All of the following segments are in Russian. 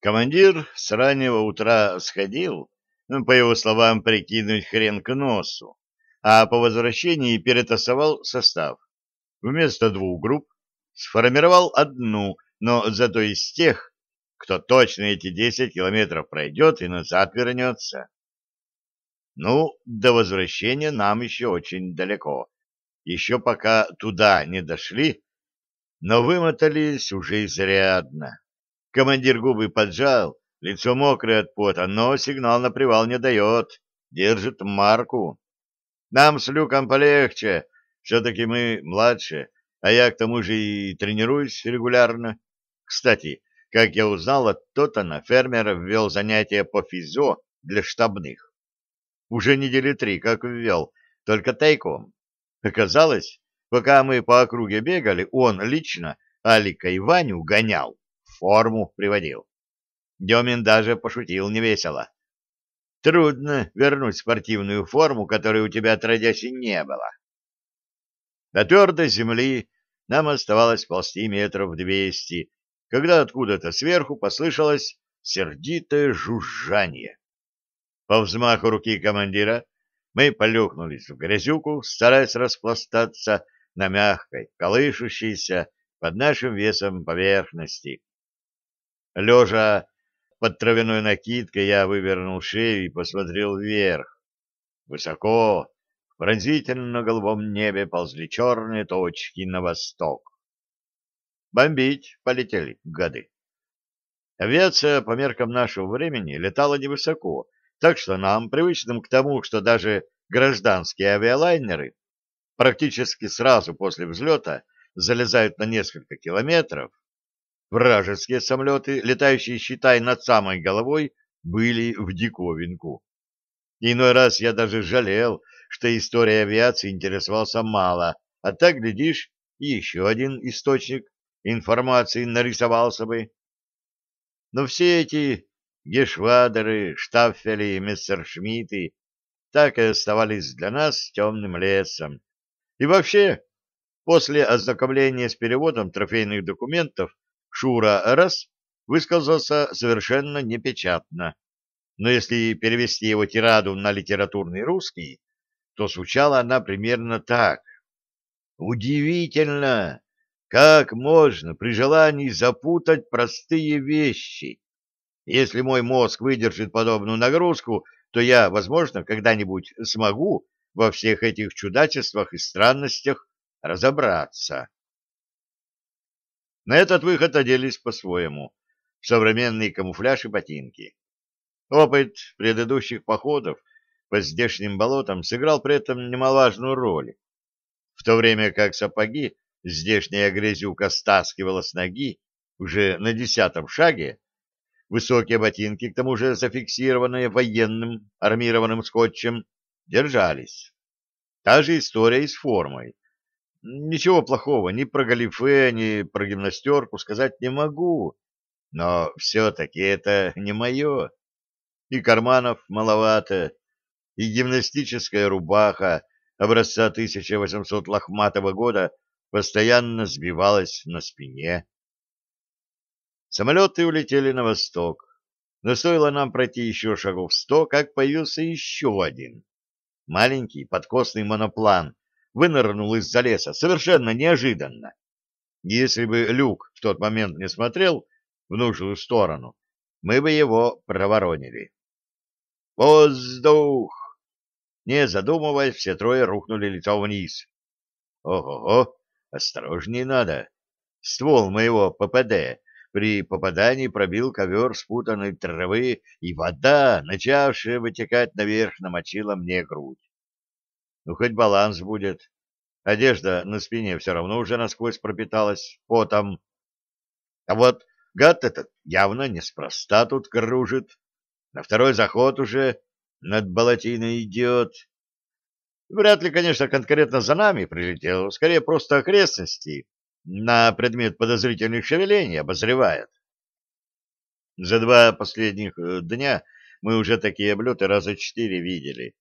Командир с раннего утра сходил, ну, по его словам, прикинуть хрен к носу, а по возвращении перетасовал состав. Вместо двух групп сформировал одну, но зато из тех, кто точно эти десять километров пройдет и назад вернется. Ну, до возвращения нам еще очень далеко. Еще пока туда не дошли, но вымотались уже изрядно. Командир губы поджал, лицо мокрое от пота, но сигнал на привал не дает, держит марку. Нам с Люком полегче, все-таки мы младше, а я к тому же и тренируюсь регулярно. Кстати, как я узнал от Тоттона, фермер ввел занятия по физо для штабных. Уже недели три как ввел, только тайком. Оказалось, пока мы по округе бегали, он лично Алика и Ваню гонял, форму приводил. Демин даже пошутил невесело. Трудно вернуть спортивную форму, которой у тебя отродясь не было. До твердой земли нам оставалось ползти метров двести, когда откуда-то сверху послышалось сердитое жужжание. По взмаху руки командира мы полюхнулись в грязюку, стараясь распластаться на мягкой, колышущейся под нашим весом поверхности. Лежа под травяной накидкой, я вывернул шею и посмотрел вверх. Высоко, в пронзительно-голубом небе ползли черные точки на восток. Бомбить полетели, гады. Авиация по меркам нашего времени летала невысоко, так что нам, привычным к тому, что даже гражданские авиалайнеры практически сразу после взлета залезают на несколько километров, вражеские самолеты, летающие, считай, над самой головой, были в диковинку. Иной раз я даже жалел, что история авиации интересовался мало, а так, глядишь, еще один источник информации нарисовался бы. Но все эти Гешвадеры, Штаффели, Мессершмитты так и оставались для нас темным лесом. И вообще, после ознакомления с переводом трофейных документов, Шура раз высказался совершенно непечатно. Но если перевести его тираду на литературный русский, то звучала она примерно так. «Удивительно, как можно при желании запутать простые вещи!» Если мой мозг выдержит подобную нагрузку, то я, возможно, когда-нибудь смогу во всех этих чудачествах и странностях разобраться. На этот выход оделись по-своему, в современный камуфляж и ботинки. Опыт предыдущих походов по здешним болотам сыграл при этом немаловажную роль. В то время как сапоги здешняя грязюка стаскивала с ноги уже на десятом шаге, Высокие ботинки, к тому же зафиксированные военным армированным скотчем, держались. Та же история и с формой. Ничего плохого ни про галифе, ни про гимнастерку сказать не могу, но все-таки это не мое. И карманов маловато, и гимнастическая рубаха образца 1800 лохматого года постоянно сбивалась на спине. Самолеты улетели на восток, но стоило нам пройти еще шагов сто, как появился еще один. Маленький подкосный моноплан вынырнул из-за леса совершенно неожиданно. Если бы Люк в тот момент не смотрел в нужную сторону, мы бы его проворонили. «Воздух!» Не задумываясь, все трое рухнули лицом вниз. «Ого-го! Осторожнее надо! Ствол моего ППД при попадании пробил ковер спутанной травы, и вода, начавшая вытекать наверх, намочила мне грудь. Ну, хоть баланс будет. Одежда на спине все равно уже насквозь пропиталась потом. А вот гад этот явно неспроста тут кружит. На второй заход уже над болотиной идет. Вряд ли, конечно, конкретно за нами прилетел, скорее просто окрестности на предмет подозрительных шевелений обозревает. За два последних э, дня мы уже такие облеты раза четыре видели.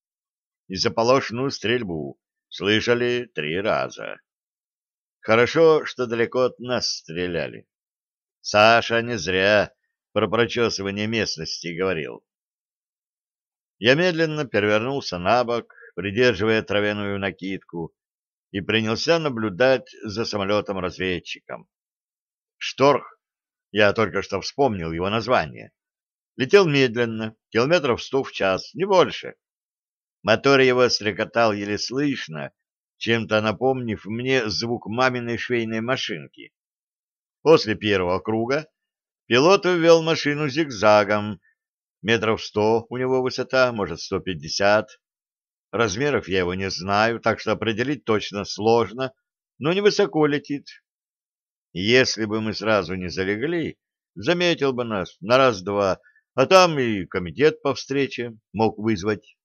И заполошную стрельбу слышали три раза. Хорошо, что далеко от нас стреляли. Саша не зря про прочесывание местности говорил. Я медленно перевернулся на бок, придерживая травяную накидку, и принялся наблюдать за самолетом-разведчиком. Шторх, я только что вспомнил его название, летел медленно, километров сто в час, не больше. Мотор его стрекотал еле слышно, чем-то напомнив мне звук маминой швейной машинки. После первого круга пилот ввел машину зигзагом. Метров сто у него высота, может, сто пятьдесят. Размеров я его не знаю, так что определить точно сложно, но невысоко летит. Если бы мы сразу не залегли, заметил бы нас на раз-два, а там и комитет по встрече мог вызвать.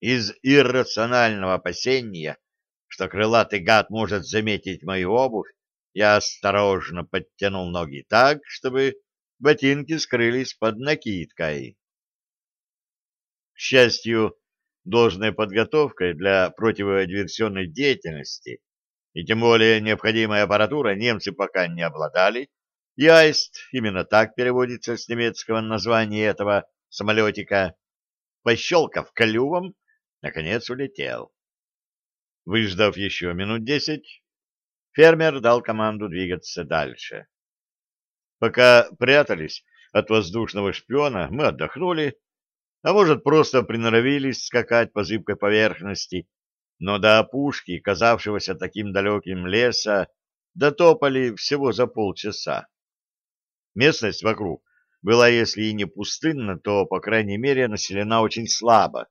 Из иррационального опасения, что крылатый гад может заметить мою обувь, я осторожно подтянул ноги так, чтобы ботинки скрылись под накидкой. К счастью, должной подготовкой для противодиверсионной деятельности и тем более необходимой аппаратурой немцы пока не обладали, и «Аист» именно так переводится с немецкого названия этого самолетика, пощелкав клювом, наконец улетел. Выждав еще минут десять, фермер дал команду двигаться дальше. Пока прятались от воздушного шпиона, мы отдохнули, а может, просто приноровились скакать по зыбкой поверхности, но до опушки, казавшегося таким далеким леса, дотопали всего за полчаса. Местность вокруг была, если и не пустынна, то, по крайней мере, населена очень слабо.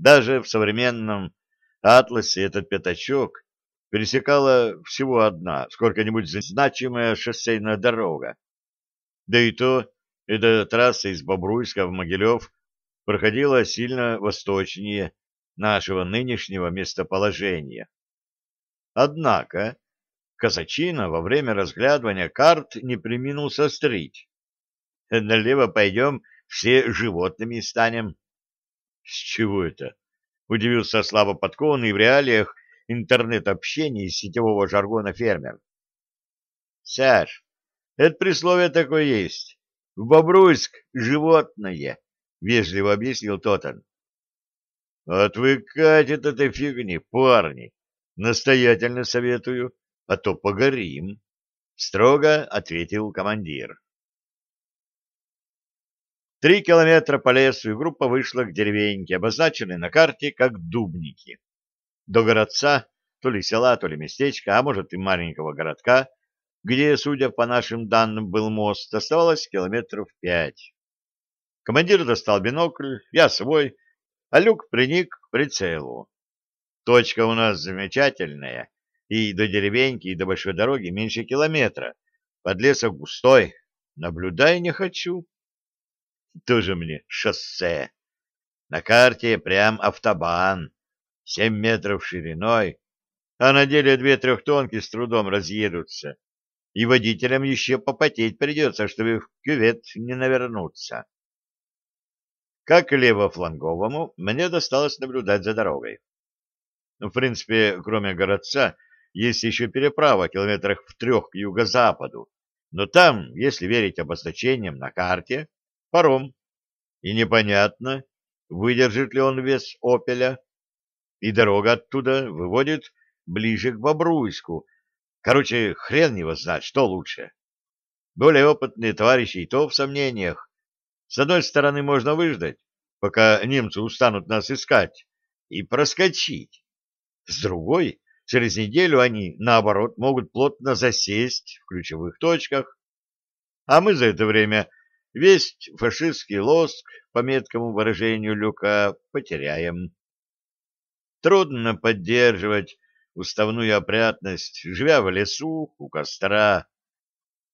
Даже в современном атласе этот пятачок пересекала всего одна, сколько-нибудь значимая шоссейная дорога. Да и то, эта трасса из Бобруйска в Могилев проходила сильно восточнее нашего нынешнего местоположения. Однако Казачина во время разглядывания карт не приминул сострить. Налево пойдем, все животными станем. С чего это? Удивился слабо подкованный в реалиях интернет-общения и сетевого жаргона фермер. Саш, это присловие такое есть. В Бобруйск животное, вежливо объяснил Тотан. Отвыкать от этой фигни, парни. Настоятельно советую, а то погорим, строго ответил командир. Три километра по лесу, и группа вышла к деревеньке, обозначенной на карте как Дубники. До городца, то ли села, то ли местечка, а может и маленького городка, где, судя по нашим данным, был мост, оставалось километров пять. Командир достал бинокль, я свой, а Люк приник к прицелу. Точка у нас замечательная, и до деревеньки, и до большой дороги меньше километра. Подлесок густой, наблюдай не хочу. Тоже мне шоссе. На карте прям автобан. Семь метров шириной, а на деле две трехтонки с трудом разъедутся. И водителям еще попотеть придется, чтобы в кювет не навернуться. Как левофланговому, мне досталось наблюдать за дорогой. В принципе, кроме городца, есть еще переправа километрах в трех к юго-западу, но там, если верить обозначениям на карте, паром. И непонятно, выдержит ли он вес «Опеля», и дорога оттуда выводит ближе к Бобруйску. Короче, хрен его знать, что лучше. Более опытные товарищи и то в сомнениях. С одной стороны, можно выждать, пока немцы устанут нас искать, и проскочить. С другой, через неделю они, наоборот, могут плотно засесть в ключевых точках, а мы за это время Весь фашистский лоск, по меткому выражению Люка, потеряем. Трудно поддерживать уставную опрятность, живя в лесу, у костра.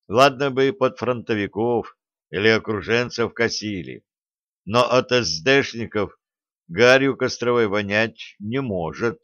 Ладно бы под фронтовиков или окруженцев косили, но от СДшников гарью костровой вонять не может.